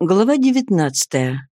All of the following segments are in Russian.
Глава девятнадцатая.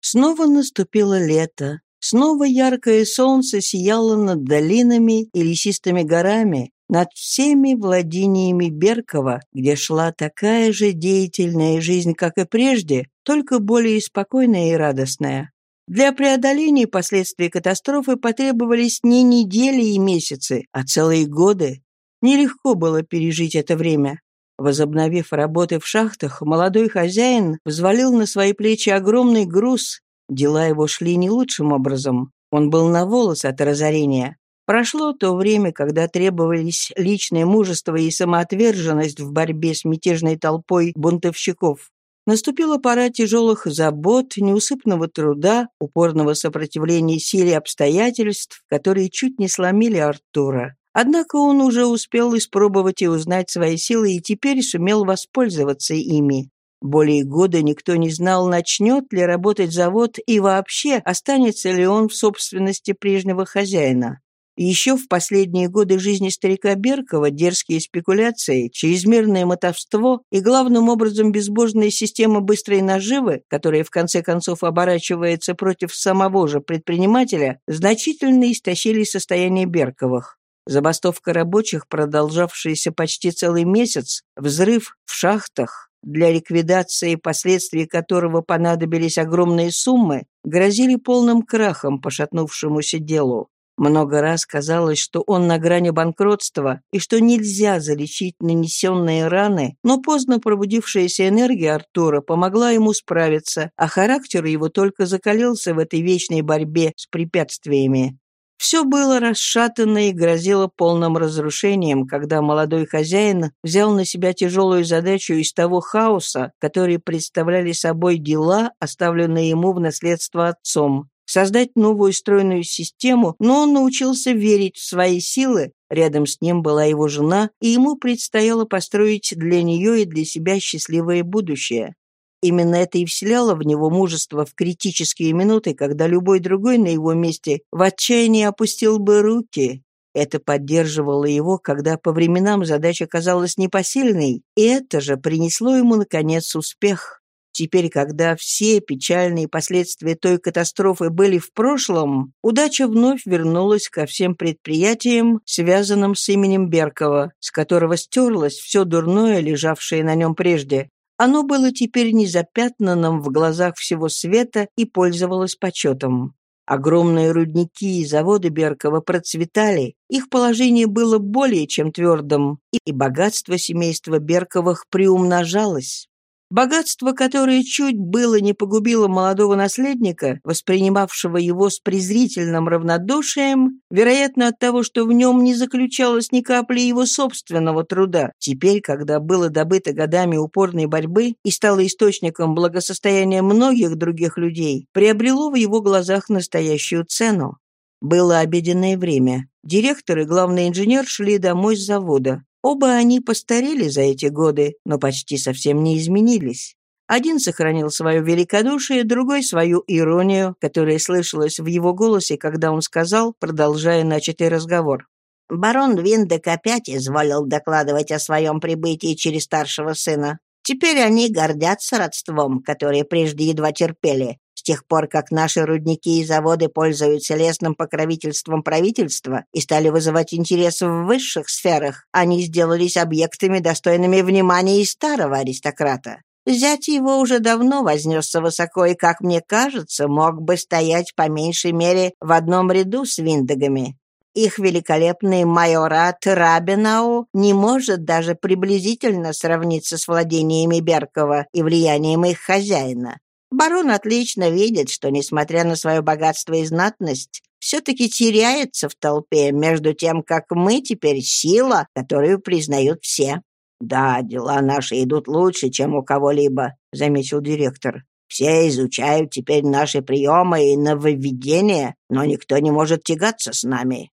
Снова наступило лето. Снова яркое солнце сияло над долинами и лесистыми горами, над всеми владениями Беркова, где шла такая же деятельная жизнь, как и прежде, только более спокойная и радостная. Для преодоления последствий катастрофы потребовались не недели и месяцы, а целые годы. Нелегко было пережить это время. Возобновив работы в шахтах, молодой хозяин взвалил на свои плечи огромный груз. Дела его шли не лучшим образом. Он был на волос от разорения. Прошло то время, когда требовались личное мужество и самоотверженность в борьбе с мятежной толпой бунтовщиков. Наступила пора тяжелых забот, неусыпного труда, упорного сопротивления силе обстоятельств, которые чуть не сломили Артура. Однако он уже успел испробовать и узнать свои силы и теперь сумел воспользоваться ими. Более года никто не знал, начнет ли работать завод и вообще останется ли он в собственности прежнего хозяина. Еще в последние годы жизни старика Беркова дерзкие спекуляции, чрезмерное мотовство и, главным образом, безбожная система быстрой наживы, которая в конце концов оборачивается против самого же предпринимателя, значительно истощили состояние Берковых. Забастовка рабочих, продолжавшаяся почти целый месяц, взрыв в шахтах, для ликвидации последствий которого понадобились огромные суммы, грозили полным крахом пошатнувшемуся делу. Много раз казалось, что он на грани банкротства и что нельзя залечить нанесенные раны, но поздно пробудившаяся энергия Артура помогла ему справиться, а характер его только закалился в этой вечной борьбе с препятствиями. Все было расшатано и грозило полным разрушением, когда молодой хозяин взял на себя тяжелую задачу из того хаоса, который представляли собой дела, оставленные ему в наследство отцом. Создать новую стройную систему, но он научился верить в свои силы, рядом с ним была его жена, и ему предстояло построить для нее и для себя счастливое будущее. Именно это и вселяло в него мужество в критические минуты, когда любой другой на его месте в отчаянии опустил бы руки. Это поддерживало его, когда по временам задача казалась непосильной, и это же принесло ему, наконец, успех. Теперь, когда все печальные последствия той катастрофы были в прошлом, удача вновь вернулась ко всем предприятиям, связанным с именем Беркова, с которого стерлось все дурное, лежавшее на нем прежде, оно было теперь незапятнанным в глазах всего света и пользовалось почетом. Огромные рудники и заводы Беркова процветали, их положение было более чем твердым, и богатство семейства Берковых приумножалось. Богатство, которое чуть было не погубило молодого наследника, воспринимавшего его с презрительным равнодушием, вероятно, от того, что в нем не заключалось ни капли его собственного труда, теперь, когда было добыто годами упорной борьбы и стало источником благосостояния многих других людей, приобрело в его глазах настоящую цену. Было обеденное время. Директор и главный инженер шли домой с завода. Оба они постарели за эти годы, но почти совсем не изменились. Один сохранил свое великодушие, другой — свою иронию, которая слышалась в его голосе, когда он сказал, продолжая начатый разговор. «Барон Виндек опять изволил докладывать о своем прибытии через старшего сына. Теперь они гордятся родством, которое прежде едва терпели, с тех пор, как наши рудники и заводы пользуются лесным покровительством правительства и стали вызывать интерес в высших сферах, они сделались объектами, достойными внимания и старого аристократа. Зять его уже давно вознесся высоко и, как мне кажется, мог бы стоять по меньшей мере в одном ряду с виндагами. Их великолепный майорат Рабинау не может даже приблизительно сравниться с владениями Беркова и влиянием их хозяина. Барон отлично видит, что, несмотря на свое богатство и знатность, все-таки теряется в толпе, между тем, как мы теперь сила, которую признают все. «Да, дела наши идут лучше, чем у кого-либо», — заметил директор. «Все изучают теперь наши приемы и нововведения, но никто не может тягаться с нами.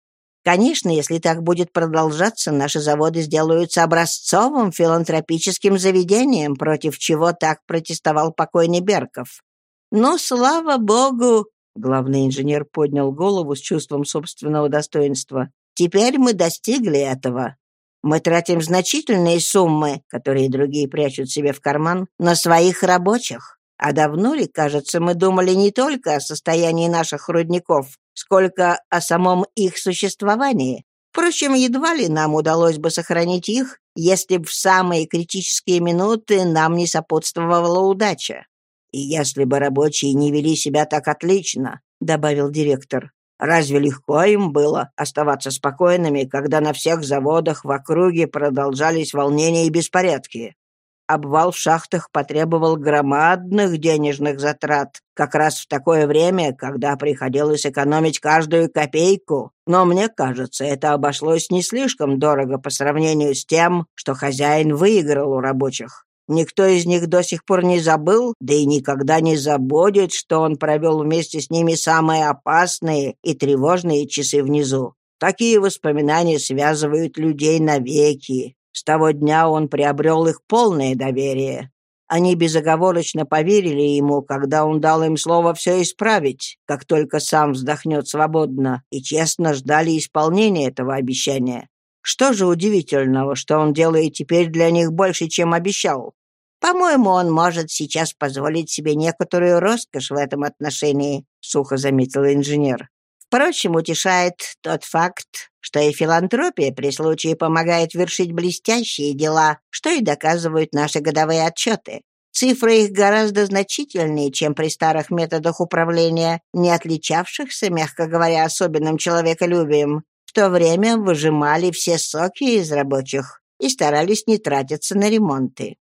Конечно, если так будет продолжаться, наши заводы сделаются образцовым филантропическим заведением, против чего так протестовал покойный Берков. Но, слава богу, главный инженер поднял голову с чувством собственного достоинства, теперь мы достигли этого. Мы тратим значительные суммы, которые другие прячут себе в карман, на своих рабочих. А давно ли, кажется, мы думали не только о состоянии наших рудников, сколько о самом их существовании? Впрочем, едва ли нам удалось бы сохранить их, если б в самые критические минуты нам не сопутствовала удача. И если бы рабочие не вели себя так отлично, — добавил директор, — разве легко им было оставаться спокойными, когда на всех заводах в округе продолжались волнения и беспорядки? Обвал в шахтах потребовал громадных денежных затрат, как раз в такое время, когда приходилось экономить каждую копейку. Но мне кажется, это обошлось не слишком дорого по сравнению с тем, что хозяин выиграл у рабочих. Никто из них до сих пор не забыл, да и никогда не забудет, что он провел вместе с ними самые опасные и тревожные часы внизу. Такие воспоминания связывают людей навеки. С того дня он приобрел их полное доверие. Они безоговорочно поверили ему, когда он дал им слово все исправить, как только сам вздохнет свободно, и честно ждали исполнения этого обещания. Что же удивительного, что он делает теперь для них больше, чем обещал? По-моему, он может сейчас позволить себе некоторую роскошь в этом отношении, сухо заметил инженер. Впрочем, утешает тот факт, что и филантропия при случае помогает вершить блестящие дела, что и доказывают наши годовые отчеты. Цифры их гораздо значительнее, чем при старых методах управления, не отличавшихся, мягко говоря, особенным человеколюбием. В то время выжимали все соки из рабочих и старались не тратиться на ремонты.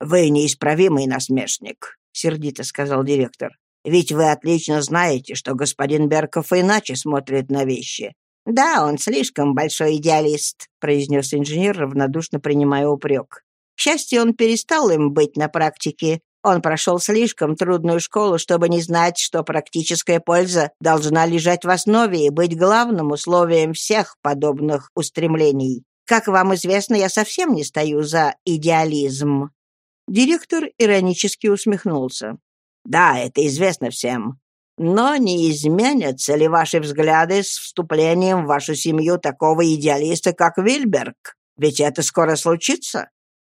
«Вы неисправимый насмешник», — сердито сказал директор. Ведь вы отлично знаете, что господин Берков иначе смотрит на вещи. Да, он слишком большой идеалист, произнес инженер, равнодушно принимая упрек. К счастью, он перестал им быть на практике. Он прошел слишком трудную школу, чтобы не знать, что практическая польза должна лежать в основе и быть главным условием всех подобных устремлений. Как вам известно, я совсем не стою за идеализм». Директор иронически усмехнулся. Да, это известно всем. Но не изменятся ли ваши взгляды с вступлением в вашу семью такого идеалиста, как Вильберг? Ведь это скоро случится.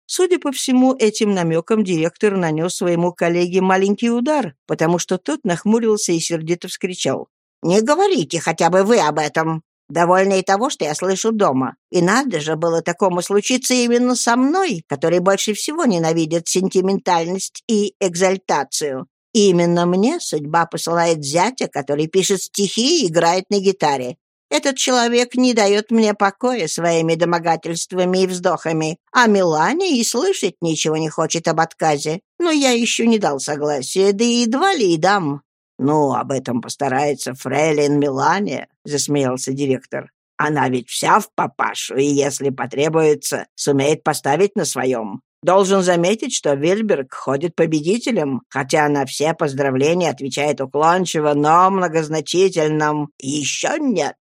Судя по всему, этим намеком директор нанес своему коллеге маленький удар, потому что тот нахмурился и сердито вскричал. «Не говорите хотя бы вы об этом. Довольно и того, что я слышу дома. И надо же было такому случиться именно со мной, который больше всего ненавидит сентиментальность и экзальтацию. Именно мне судьба посылает зятя, который пишет стихи и играет на гитаре. Этот человек не дает мне покоя своими домогательствами и вздохами, а Милане и слышать ничего не хочет об отказе. Но я еще не дал согласия, да и едва ли и дам». «Ну, об этом постарается фрейлин Милане», — засмеялся директор. «Она ведь вся в папашу, и, если потребуется, сумеет поставить на своем. Должен заметить, что Вильберг ходит победителем, хотя на все поздравления отвечает уклончиво, но многозначительным «еще нет».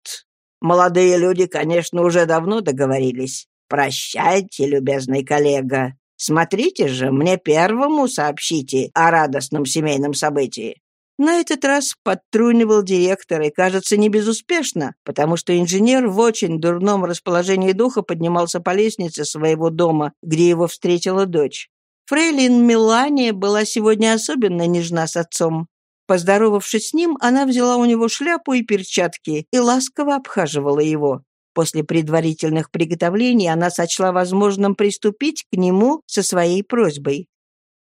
Молодые люди, конечно, уже давно договорились. Прощайте, любезный коллега. Смотрите же, мне первому сообщите о радостном семейном событии. На этот раз подтрунивал директор, и, кажется, не безуспешно, потому что инженер в очень дурном расположении духа поднимался по лестнице своего дома, где его встретила дочь. Фрейлин Мелания была сегодня особенно нежна с отцом. Поздоровавшись с ним, она взяла у него шляпу и перчатки и ласково обхаживала его. После предварительных приготовлений она сочла возможным приступить к нему со своей просьбой.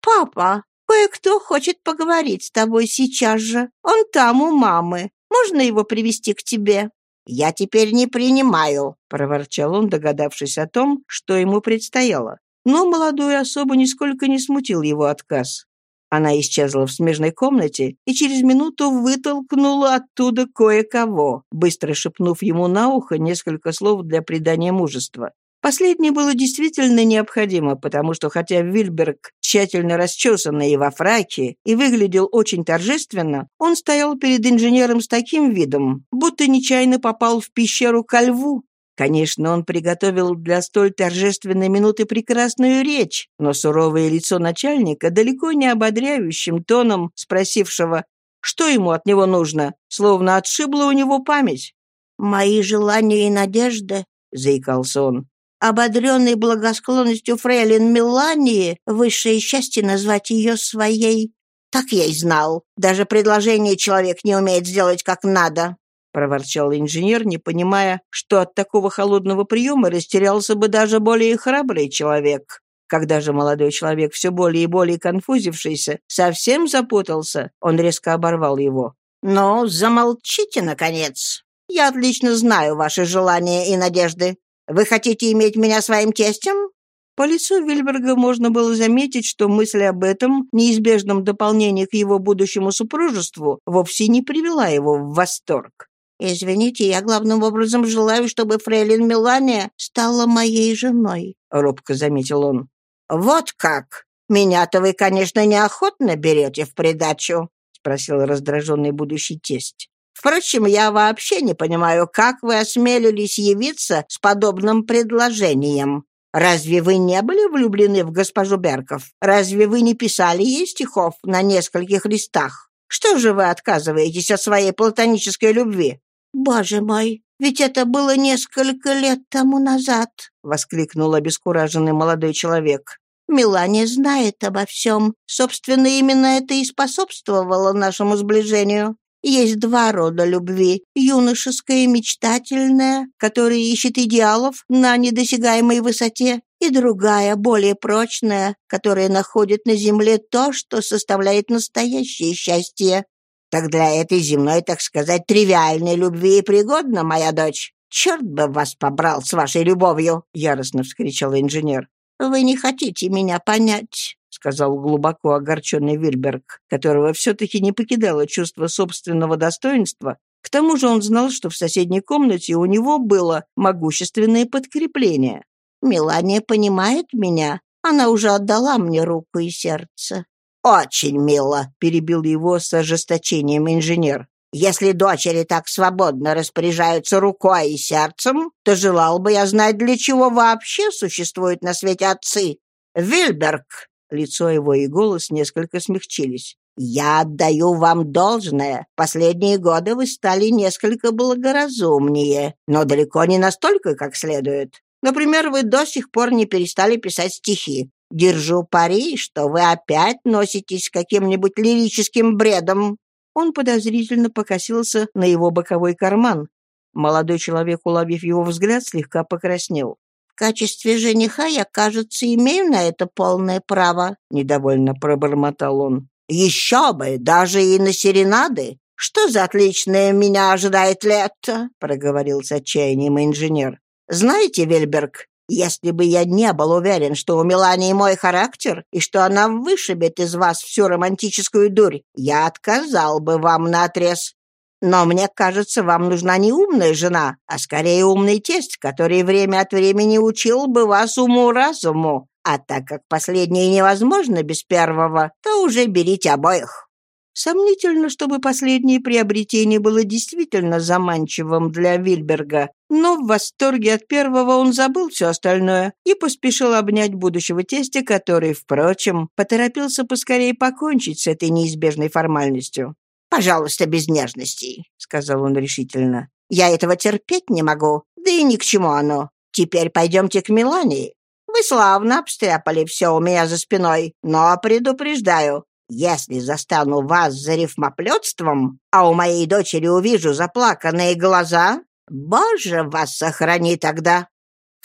«Папа, Кое-кто хочет поговорить с тобой сейчас же. Он там, у мамы. Можно его привести к тебе?» «Я теперь не принимаю», — проворчал он, догадавшись о том, что ему предстояло. Но молодую особу нисколько не смутил его отказ. Она исчезла в смежной комнате и через минуту вытолкнула оттуда кое-кого, быстро шепнув ему на ухо несколько слов для придания мужества. Последнее было действительно необходимо, потому что хотя Вильберг тщательно расчесанный и во фраке и выглядел очень торжественно, он стоял перед инженером с таким видом, будто нечаянно попал в пещеру ко льву. Конечно, он приготовил для столь торжественной минуты прекрасную речь, но суровое лицо начальника, далеко не ободряющим тоном спросившего, что ему от него нужно, словно отшибла у него память. «Мои желания и надежды», — заикался он, ободренный благосклонностью фрейлин Мелании, высшее счастье назвать ее своей. Так я и знал. Даже предложение человек не умеет сделать как надо проворчал инженер, не понимая, что от такого холодного приема растерялся бы даже более храбрый человек. Когда же молодой человек, все более и более конфузившийся, совсем запутался, он резко оборвал его. «Ну, замолчите, наконец. Я отлично знаю ваши желания и надежды. Вы хотите иметь меня своим тестем?» По лицу Вильберга можно было заметить, что мысль об этом, неизбежном дополнении к его будущему супружеству, вовсе не привела его в восторг. «Извините, я главным образом желаю, чтобы фрейлин Мелания стала моей женой», — робко заметил он. «Вот как! Меня-то вы, конечно, неохотно берете в придачу», — спросил раздраженный будущий тесть. «Впрочем, я вообще не понимаю, как вы осмелились явиться с подобным предложением. Разве вы не были влюблены в госпожу Берков? Разве вы не писали ей стихов на нескольких листах? Что же вы отказываетесь от своей платонической любви? «Боже мой, ведь это было несколько лет тому назад!» — воскликнул обескураженный молодой человек. «Мелания знает обо всем. Собственно, именно это и способствовало нашему сближению. Есть два рода любви. Юношеская и мечтательная, которая ищет идеалов на недосягаемой высоте, и другая, более прочная, которая находит на земле то, что составляет настоящее счастье. Так для этой земной, так сказать, тривиальной любви и пригодна, моя дочь. Черт бы вас побрал с вашей любовью!» — яростно вскричал инженер. «Вы не хотите меня понять», — сказал глубоко огорченный Вильберг, которого все-таки не покидало чувство собственного достоинства. К тому же он знал, что в соседней комнате у него было могущественное подкрепление. «Мелания понимает меня. Она уже отдала мне руку и сердце. «Очень мило», — перебил его с ожесточением инженер. «Если дочери так свободно распоряжаются рукой и сердцем, то желал бы я знать, для чего вообще существуют на свете отцы. Вильберг!» Лицо его и голос несколько смягчились. «Я отдаю вам должное. Последние годы вы стали несколько благоразумнее, но далеко не настолько, как следует. Например, вы до сих пор не перестали писать стихи. Держу пари, что вы опять носитесь каким-нибудь лирическим бредом». Он подозрительно покосился на его боковой карман. Молодой человек, уловив его взгляд, слегка покраснел. «В качестве жениха я, кажется, имею на это полное право», — недовольно пробормотал он. «Еще бы, даже и на серенады. Что за отличное меня ожидает лето?» — проговорил с отчаянием инженер. «Знаете, Вельберг, если бы я не был уверен, что у Мелании мой характер, и что она вышибет из вас всю романтическую дурь, я отказал бы вам наотрез. Но мне кажется, вам нужна не умная жена, а скорее умный тесть, который время от времени учил бы вас уму-разуму. А так как последнее невозможно без первого, то уже берите обоих. Сомнительно, чтобы последнее приобретение было действительно заманчивым для Вильберга, но в восторге от первого он забыл все остальное и поспешил обнять будущего тестя, который, впрочем, поторопился поскорее покончить с этой неизбежной формальностью. «Пожалуйста, без нежностей», — сказал он решительно. «Я этого терпеть не могу, да и ни к чему оно. Теперь пойдемте к Мелании. Вы славно обстряпали все у меня за спиной, но предупреждаю, если застану вас за рифмоплетством, а у моей дочери увижу заплаканные глаза, боже, вас сохрани тогда!»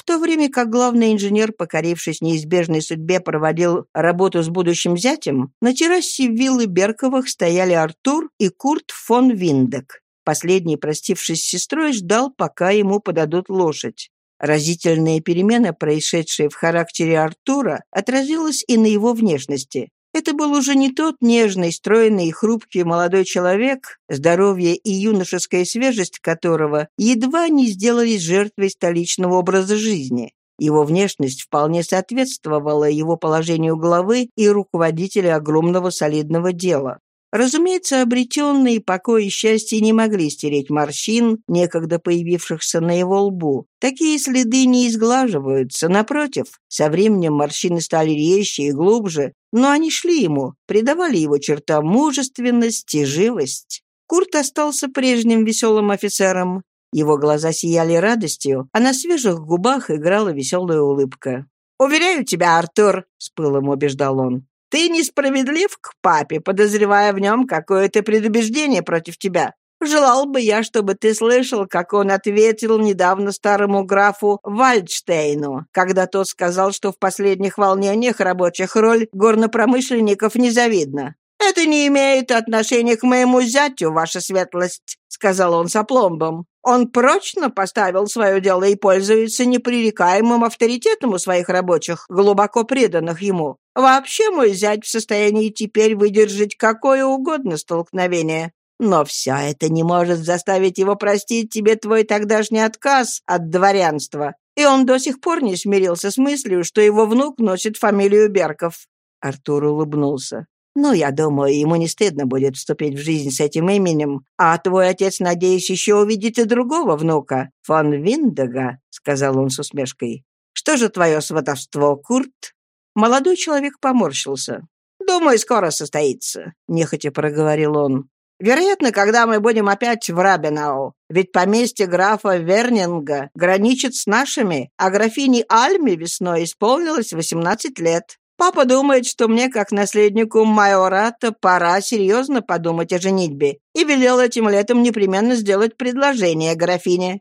В то время как главный инженер, покорившись неизбежной судьбе, проводил работу с будущим зятем, на террасе виллы Берковых стояли Артур и Курт фон Виндек. Последний, простившись с сестрой, ждал, пока ему подадут лошадь. Разительная перемена, происшедшая в характере Артура, отразилась и на его внешности. Это был уже не тот нежный, стройный и хрупкий молодой человек, здоровье и юношеская свежесть которого едва не сделались жертвой столичного образа жизни. Его внешность вполне соответствовала его положению главы и руководителя огромного солидного дела. Разумеется, обретенные покой и счастье не могли стереть морщин, некогда появившихся на его лбу. Такие следы не изглаживаются, напротив, со временем морщины стали резче и глубже, но они шли ему, придавали его чертам мужественность и живость. Курт остался прежним веселым офицером. Его глаза сияли радостью, а на свежих губах играла веселая улыбка. «Уверяю тебя, Артур», — с пылом убеждал он, «ты несправедлив к папе, подозревая в нем какое-то предубеждение против тебя. Желал бы я, чтобы ты слышал, как он ответил недавно старому графу Вальдштейну, когда тот сказал, что в последних волнениях рабочих роль горнопромышленников незавидна. «Это не имеет отношения к моему зятю, ваша светлость», — сказал он с опломбом. «Он прочно поставил свое дело и пользуется непререкаемым авторитетом у своих рабочих, глубоко преданных ему. Вообще мой зять в состоянии теперь выдержать какое угодно столкновение. Но все это не может заставить его простить тебе твой тогдашний отказ от дворянства. И он до сих пор не смирился с мыслью, что его внук носит фамилию Берков». Артур улыбнулся. «Ну, я думаю, ему не стыдно будет вступить в жизнь с этим именем. А твой отец, надеюсь, еще увидит и другого внука, фон Виндега», — сказал он с усмешкой. «Что же твое сватовство, Курт?» Молодой человек поморщился. «Думаю, скоро состоится», — нехотя проговорил он. Вероятно, когда мы будем опять в Рабенау. Ведь поместье графа Вернинга граничит с нашими, а графине Альме весной исполнилось 18 лет. Папа думает, что мне, как наследнику майората, пора серьезно подумать о женитьбе, и велел этим летом непременно сделать предложение графине».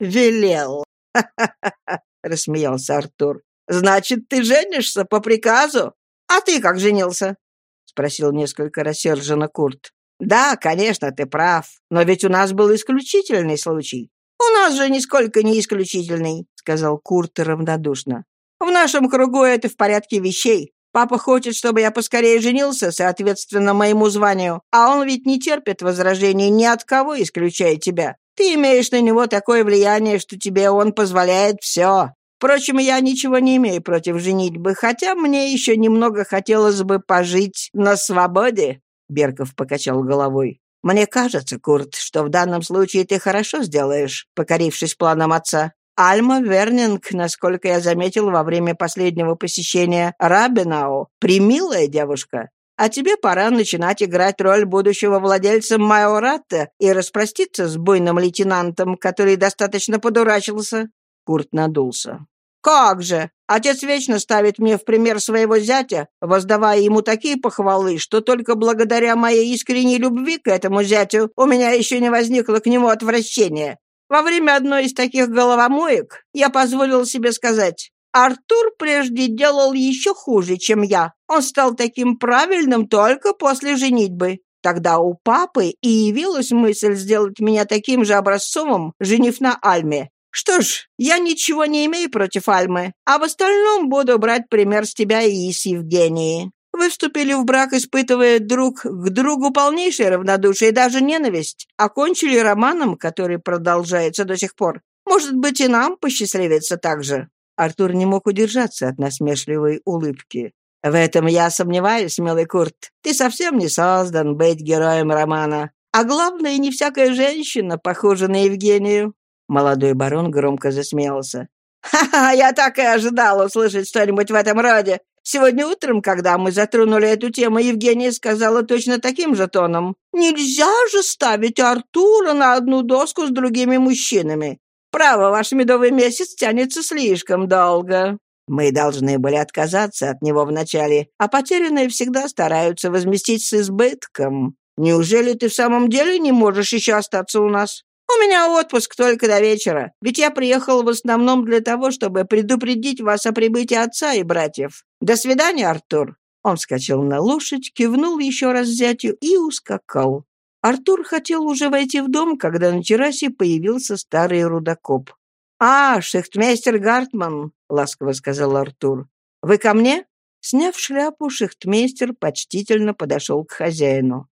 «Велел!» — рассмеялся Артур. «Значит, ты женишься по приказу? А ты как женился?» — спросил несколько рассерженно Курт. «Да, конечно, ты прав. Но ведь у нас был исключительный случай». «У нас же нисколько не исключительный», — сказал Курт равнодушно. «В нашем кругу это в порядке вещей. Папа хочет, чтобы я поскорее женился, соответственно, моему званию, а он ведь не терпит возражений ни от кого, исключая тебя. Ты имеешь на него такое влияние, что тебе он позволяет все. Впрочем, я ничего не имею против женитьбы, хотя мне еще немного хотелось бы пожить на свободе. Берков покачал головой. «Мне кажется, Курт, что в данном случае ты хорошо сделаешь, покорившись планам отца. Альма Вернинг, насколько я заметил во время последнего посещения Рабинау, примилая девушка. А тебе пора начинать играть роль будущего владельца Майоратта и распроститься с буйным лейтенантом, который достаточно подурачился». Курт надулся. «Как же! Отец вечно ставит мне в пример своего зятя, воздавая ему такие похвалы, что только благодаря моей искренней любви к этому зятю у меня еще не возникло к нему отвращения. Во время одной из таких головомоек я позволил себе сказать, Артур прежде делал еще хуже, чем я. Он стал таким правильным только после женитьбы. Тогда у папы и явилась мысль сделать меня таким же образцовым, женив на Альме. Что ж, я ничего не имею против Альмы, а в остальном буду брать пример с тебя и с Евгении. Вы вступили в брак, испытывая друг к другу полнейшее равнодушие и даже ненависть. Окончили романом, который продолжается до сих пор. Может быть, и нам посчастливится так же». Артур не мог удержаться от насмешливой улыбки. «В этом я сомневаюсь, милый Курт. Ты совсем не создан быть героем романа. А главное, не всякая женщина похожа на Евгению. Молодой барон громко засмеялся. «Ха-ха, я так и ожидал услышать что-нибудь в этом роде. Сегодня утром, когда мы затронули эту тему, Евгения сказала точно таким же тоном. «Нельзя же ставить Артура на одну доску с другими мужчинами. Право, ваш медовый месяц тянется слишком долго». Мы должны были отказаться от него вначале, а потерянные всегда стараются возместить с избытком. Неужели ты в самом деле не можешь еще остаться у нас? «У меня отпуск только до вечера, ведь я приехал в основном для того, чтобы предупредить вас о прибытии отца и братьев. До свидания, Артур!» Он вскочил на лошадь, кивнул еще раз зятю и ускакал. Артур хотел уже войти в дом, когда на террасе появился старый рудокоп. «А, шехтмейстер Гартман», — ласково сказал Артур. «Вы ко мне?» Сняв шляпу, шехтмейстер почтительно подошел к хозяину.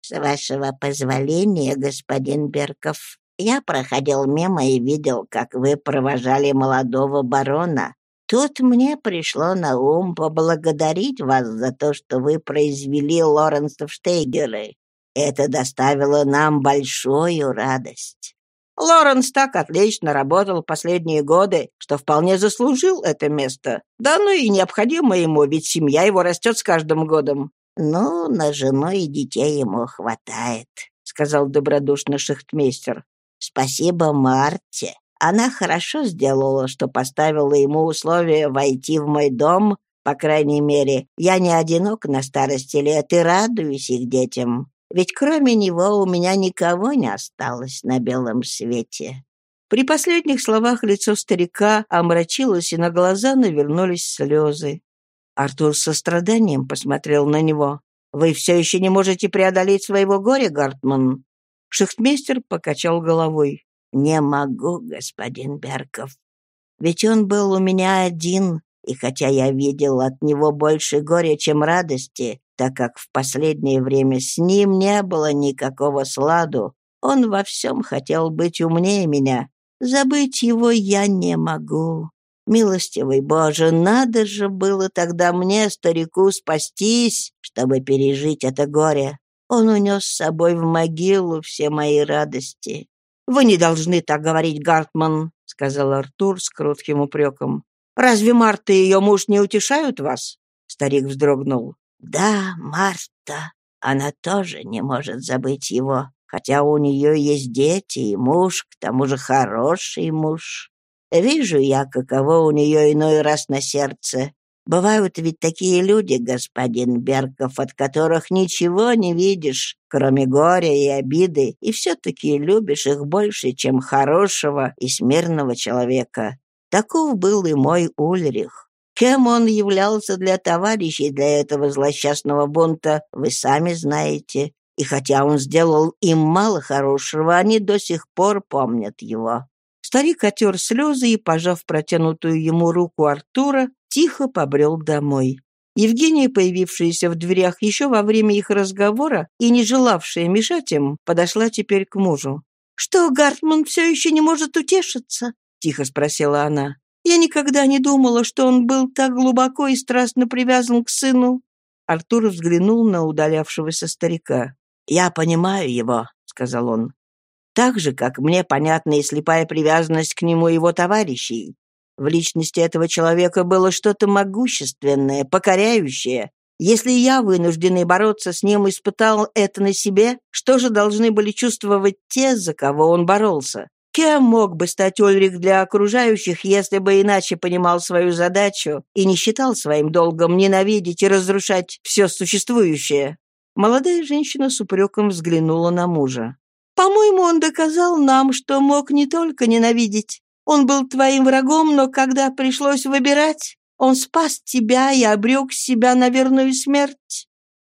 «С вашего позволения, господин Берков, я проходил мимо и видел, как вы провожали молодого барона. Тут мне пришло на ум поблагодарить вас за то, что вы произвели Лоренса в Штейгеры. Это доставило нам большую радость». Лоренс так отлично работал последние годы, что вполне заслужил это место. Да ну и необходимо ему, ведь семья его растет с каждым годом. «Ну, на жену и детей ему хватает», — сказал добродушно шахтмейстер. Спасибо Марте. Она хорошо сделала, что поставила ему условие войти в мой дом. По крайней мере, я не одинок на старости лет и радуюсь их детям. Ведь кроме него у меня никого не осталось на белом свете». При последних словах лицо старика омрачилось, и на глаза навернулись слезы. Артур с состраданием посмотрел на него. «Вы все еще не можете преодолеть своего горя, Гартман?» Шехтмейстер покачал головой. «Не могу, господин Берков. Ведь он был у меня один, и хотя я видел от него больше горя, чем радости, так как в последнее время с ним не было никакого сладу, он во всем хотел быть умнее меня. Забыть его я не могу. Милостивый Боже, надо же было тогда мне, старику, спастись, чтобы пережить это горе. Он унес с собой в могилу все мои радости. «Вы не должны так говорить, Гартман», — сказал Артур с кротким упреком. «Разве Марта и ее муж не утешают вас?» Старик вздрогнул. «Да, Марта. Она тоже не может забыть его, хотя у нее есть дети и муж, к тому же хороший муж. Вижу я, каково у нее иной раз на сердце. Бывают ведь такие люди, господин Берков, от которых ничего не видишь, кроме горя и обиды, и все-таки любишь их больше, чем хорошего и смирного человека. Таков был и мой Ульрих. Кем он являлся для товарищей для этого злосчастного бунта, вы сами знаете. И хотя он сделал им мало хорошего, они до сих пор помнят его. Старик отер слезы и, пожав протянутую ему руку Артура, тихо побрел домой. Евгения, появившаяся в дверях еще во время их разговора и не желавшая мешать им, подошла теперь к мужу. «Что, Гартман все еще не может утешиться?» — тихо спросила она. «Я никогда не думала, что он был так глубоко и страстно привязан к сыну». Артур взглянул на удалявшегося старика. «Я понимаю его», — сказал он так же, как мне понятна и слепая привязанность к нему его товарищей. В личности этого человека было что-то могущественное, покоряющее. Если я, вынужденный бороться с ним, испытал это на себе, что же должны были чувствовать те, за кого он боролся? Кем мог бы стать Ольрих для окружающих, если бы иначе понимал свою задачу и не считал своим долгом ненавидеть и разрушать все существующее? Молодая женщина с упреком взглянула на мужа. По-моему, он доказал нам, что мог не только ненавидеть. Он был твоим врагом, но когда пришлось выбирать, он спас тебя и обрек себя на верную смерть».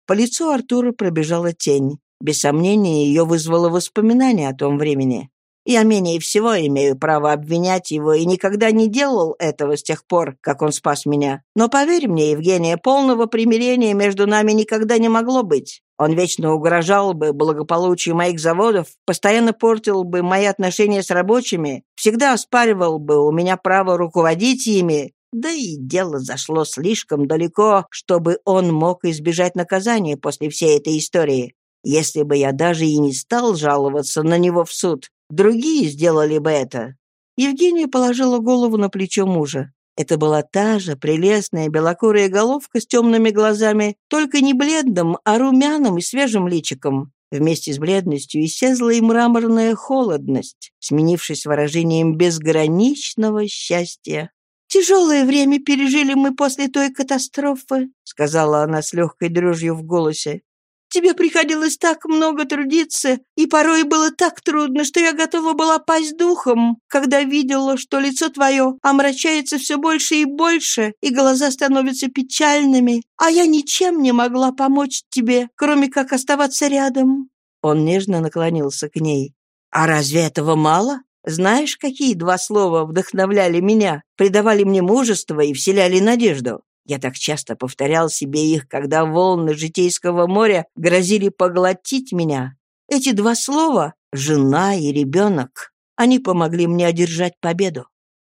По лицу Артура пробежала тень. Без сомнения, ее вызвало воспоминание о том времени. Я менее всего имею право обвинять его и никогда не делал этого с тех пор, как он спас меня. Но поверь мне, Евгения, полного примирения между нами никогда не могло быть. Он вечно угрожал бы благополучию моих заводов, постоянно портил бы мои отношения с рабочими, всегда оспаривал бы у меня право руководить ими, да и дело зашло слишком далеко, чтобы он мог избежать наказания после всей этой истории. Если бы я даже и не стал жаловаться на него в суд, другие сделали бы это». Евгения положила голову на плечо мужа. Это была та же прелестная белокурая головка с темными глазами, только не бледным, а румяным и свежим личиком. Вместе с бледностью исчезла и мраморная холодность, сменившись выражением безграничного счастья. «Тяжелое время пережили мы после той катастрофы», — сказала она с легкой дрожью в голосе. Тебе приходилось так много трудиться, и порой было так трудно, что я готова была пасть духом, когда видела, что лицо твое омрачается все больше и больше, и глаза становятся печальными, а я ничем не могла помочь тебе, кроме как оставаться рядом». Он нежно наклонился к ней. «А разве этого мало? Знаешь, какие два слова вдохновляли меня, придавали мне мужество и вселяли надежду? Я так часто повторял себе их, когда волны житейского моря грозили поглотить меня. Эти два слова «жена» и «ребенок» они помогли мне одержать победу.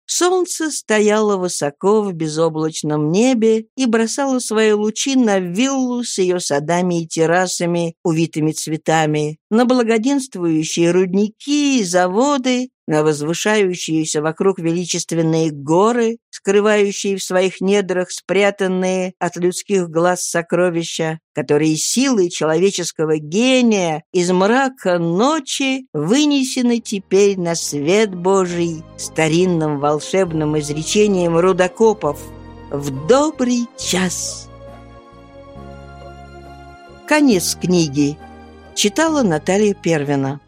Солнце стояло высоко в безоблачном небе и бросало свои лучи на виллу с ее садами и террасами, увитыми цветами, на благоденствующие рудники и заводы, на возвышающиеся вокруг величественные горы, скрывающие в своих недрах спрятанные от людских глаз сокровища, которые силой человеческого гения из мрака ночи вынесены теперь на свет Божий старинным волшебным изречением рудокопов «В добрый час». Конец книги. Читала Наталья Первина.